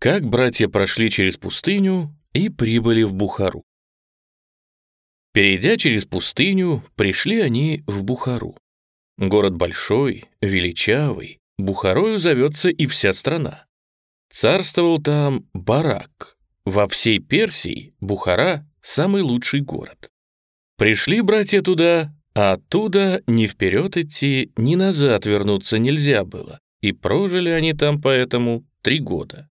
Как братья прошли через пустыню и прибыли в Бухару. Перейдя через пустыню, пришли они в Бухару. Город большой, величавый, Бухарою зовется и вся страна. Царствовал там Барак. Во всей Персии Бухара — самый лучший город. Пришли братья туда, а оттуда ни вперед идти, ни назад вернуться нельзя было, и прожили они там поэтому три года.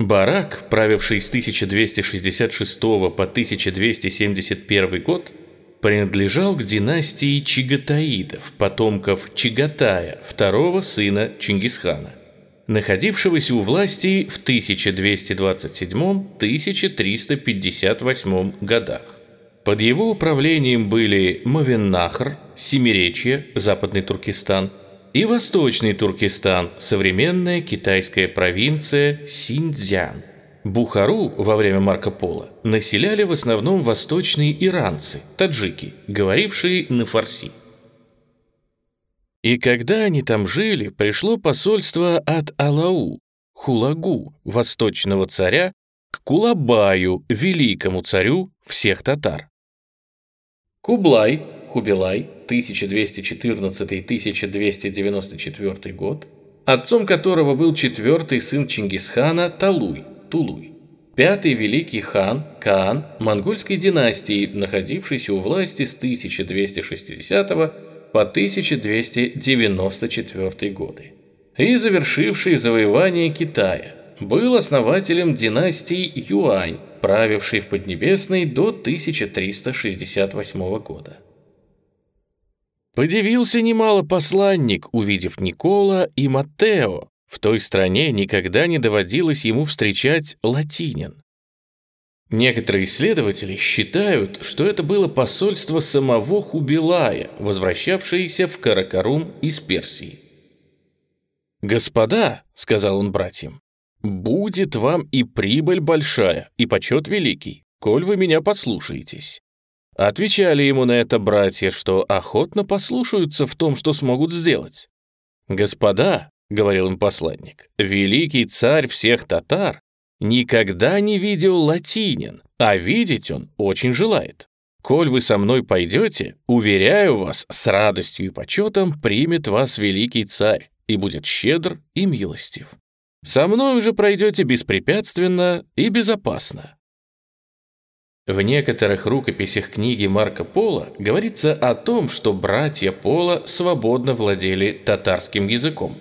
Барак, правивший с 1266 по 1271 год, принадлежал к династии Чигатаидов, потомков Чигатая, второго сына Чингисхана, находившегося у власти в 1227-1358 годах. Под его управлением были Мавеннахр, Семиречье, Западный Туркестан – и Восточный Туркестан, современная китайская провинция Синьцзян. Бухару во время Марко Поло населяли в основном восточные иранцы, таджики, говорившие на фарси. И когда они там жили, пришло посольство от Алау, Хулагу, восточного царя, к Кулабаю, великому царю всех татар. Кублай, Хубилай, 1214-1294 год, отцом которого был четвертый сын Чингисхана Талуй, Тулуй. Пятый великий хан Каан монгольской династии, находившийся у власти с 1260 по 1294 годы и завершивший завоевание Китая, был основателем династии Юань, правившей в Поднебесной до 1368 года. Подивился немало посланник, увидев Никола и Маттео. В той стране никогда не доводилось ему встречать латинин. Некоторые исследователи считают, что это было посольство самого Хубилая, возвращавшееся в Каракарум из Персии. «Господа», — сказал он братьям, — «будет вам и прибыль большая, и почет великий, коль вы меня послушаетесь. Отвечали ему на это братья, что охотно послушаются в том, что смогут сделать. «Господа», — говорил им посланник, — «великий царь всех татар никогда не видел латинин, а видеть он очень желает. Коль вы со мной пойдете, уверяю вас, с радостью и почетом примет вас великий царь и будет щедр и милостив. Со мной уже пройдете беспрепятственно и безопасно. В некоторых рукописях книги Марко Поло говорится о том, что братья Поло свободно владели татарским языком.